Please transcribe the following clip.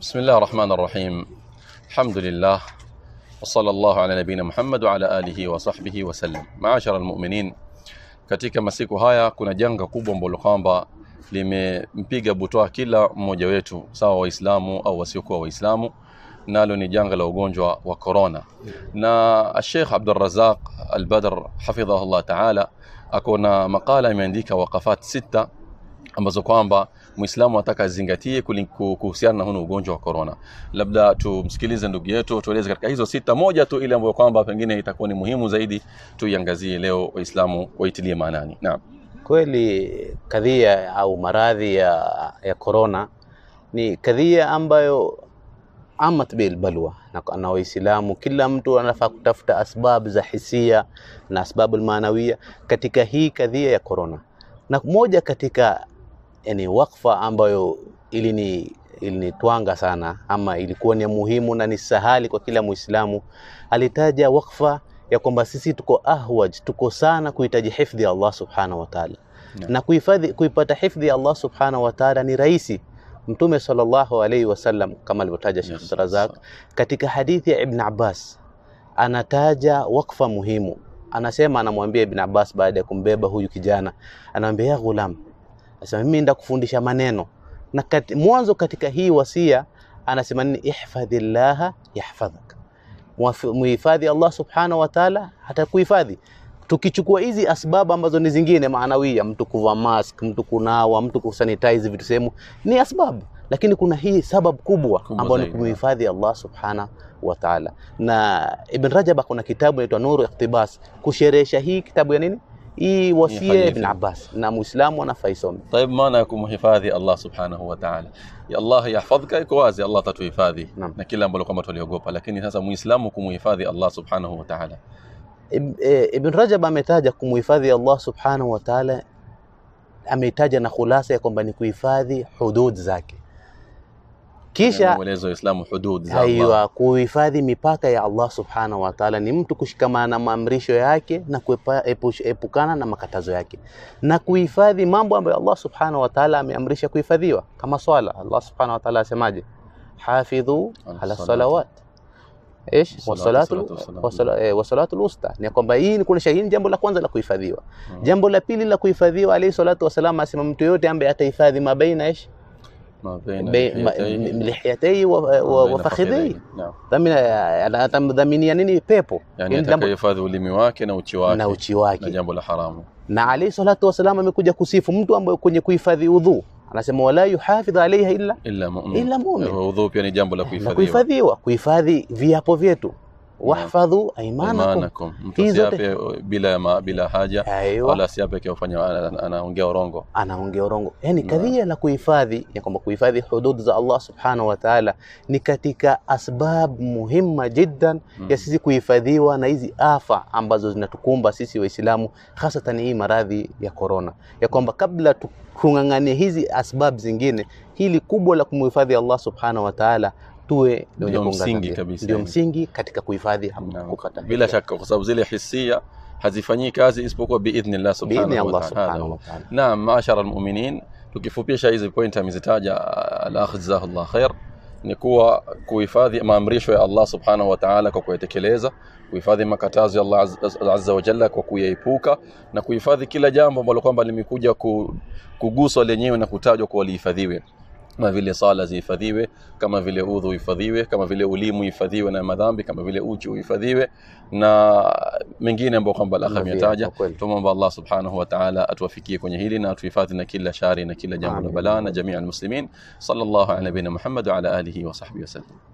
بسم الله الرحمن الرحيم الحمد لله وصلى الله على نبينا Muhammad wa ala alihi wa sahbihi wasallam. Maashara katika masiku haya kuna janga kubwa ambalo kwamba limempiga butoa kila mmoja wetu, sawa Waislamu au wasiokuwa Waislamu, nalo ni janga la ugonjwa wa corona. Na Sheikh Abdul Razak Al-Badr hafidhahullah ta'ala akona makala imeandika waqafat sita ambazo kwamba Muislamu ataka azingatie kuhusiana na huu ugonjwa wa corona. Labda tumsikilize ndugu yetu, tueleze katika hizo sita, moja tu ile ambayo kwamba pengine itakuwa ni muhimu zaidi tuiangazie leo, Waislamu waitilie maanani. Naam. Kweli kadhia au maradhi ya corona ni kadhia ambayo amat bil balwa na, na Waislamu kila mtu anafaa kutafuta asbabu za hisia na asbabu maanawia katika hii kadhia ya corona, na moja katika yani wakfa ambayo ilini ilinitwanga sana ama ilikuwa ni muhimu na ni sahali kwa kila Muislamu, alitaja wakfa ya kwamba sisi tuko ahwaj, tuko sana kuhitaji hifdhi ya Allah subhanahu wa ta'ala yeah. na kuhifadhi kuipata hifdhi ya Allah subhanahu wa ta'ala ni rahisi. Mtume sallallahu alayhi wasallam kama alivyotaja Sheikh Yes, Abdurrazzaq katika hadithi ya Ibn Abbas anataja wakfa muhimu, anasema, anamwambia Ibn Abbas baada ya kumbeba huyu kijana, anamwambia ya ghulam, anasema mimi ndakufundisha maneno na kati, mwanzo katika hii wasia anasema nini? ihfadhillaha yahfadhak, muhifadhi Allah subhanahu wa ta'ala hatakuhifadhi. Tukichukua hizi asbabu ambazo ni zingine maanawia, mtu kuvaa mask, mtu kunawa, mtu kusanitize vitu sehemu, ni asbabu, lakini kuna hii sababu kubwa ambayo ni kumhifadhi Allah subhanahu wa ta'ala. Na Ibn Rajab kuna kitabu inaitwa Nuru Iqtibas kusherehesha hii kitabu ya nini, إي وصيه ابن عباس. نعم، أنا مسلم وأنا فايسون طيب ما نكون حفاظي الله سبحانه وتعالى. يا الله يحفظك كوازي الله تتو حفاظي. نعم. كل ما لو كنت اليوغوبا لكن هذا مسلم وكم حفاظي الله سبحانه وتعالى. ابن رجب امتاجا كم حفاظي الله سبحانه وتعالى. امتاجا نخلاصه يا كم بني حدود ذاك kisha mwelezo Uislamu hudud za Allah. kuhifadhi mipaka ya Allah subhanahu wa ta'ala ni mtu kushikamana na maamrisho yake na kuepukana na makatazo yake na kuhifadhi mambo ambayo Allah subhanahu wa ta'ala ameamrisha kuhifadhiwa kama swala. Allah subhanahu wa ta'ala asemaje? hafidhu Ala ala salawat wasalatu wasala- eh, wasalatu lusta, ni kwamba hii ni kuonesha hii ni jambo la kwanza la kuhifadhiwa. Jambo la pili la kuhifadhiwa, alayhi salatu wasalam asema mtu yote ambaye atahifadhi mabaina ish lihiyatei wafakhidhei atamdhaminia nini pepo yani atakayehifadhi ulimi wake na uchi wake na uchi wake na jambo la haramu na alayhi salatu wasalam amekuja kusifu mtu ambaye kwenye kuhifadhi udhu anasema wala yuhafidhu alaiha illa illa mu'min udhu pia ni jambo la kuhifadhiwa kuhifadhi viapo vyetu wahfadhu aimanakum. Mtu bila ma, bila haja Aywa. wala si yake ana- anaongea urongo. Anaongea urongo. Yani kadhia la kuhifadhi ya kwamba kuhifadhi hudud za Allah subhanahu wa ta'ala ni katika asbab muhimma jiddan ya sisi kuhifadhiwa na hizi afa ambazo zinatukumba sisi Waislamu, hasatan hii maradhi ya corona, ya kwamba kabla tung'ang'anie hizi asbab zingine, hili kubwa la kumhifadhi Allah subhanahu wa ta'ala tuwe ni wenye Ndio msingi kabisa ndio msingi katika kuhifadhi kupata bila shaka kwa sababu zile hisia hazifanyii kazi isipokuwa biidhnillah biidhni subhanahu wa ta'ala. Naam, maashara almuminin, tukifupisha hizi point amezitaja al-akh jazahullah khair, ni kuwa kuhifadhi maamrisho ya Allah subhanahu wa ta'ala kwa kuyatekeleza, kuhifadhi makatazo ya Allah azza- azza wa jalla kwa kuyaepuka, na kuhifadhi kila jambo ambalo kwamba limekuja kuguswa lenyewe na kutajwa kuwa lihifadhiwe kama vile sala zihifadhiwe, kama vile udhu uhifadhiwe, kama vile ulimu uhifadhiwe na madhambi, kama vile uchi uhifadhiwe na mengine ambayo kwamba kwa kweli. Tumwomba Allah subhanahu wa ta'ala atuwafikie kwenye hili na atuhifadhi na kila shari na kila jambo la balaa na jamii almuslimin. Sallallahu ala nabina Muhammad wa ala alihi wa sahbihi wasallam.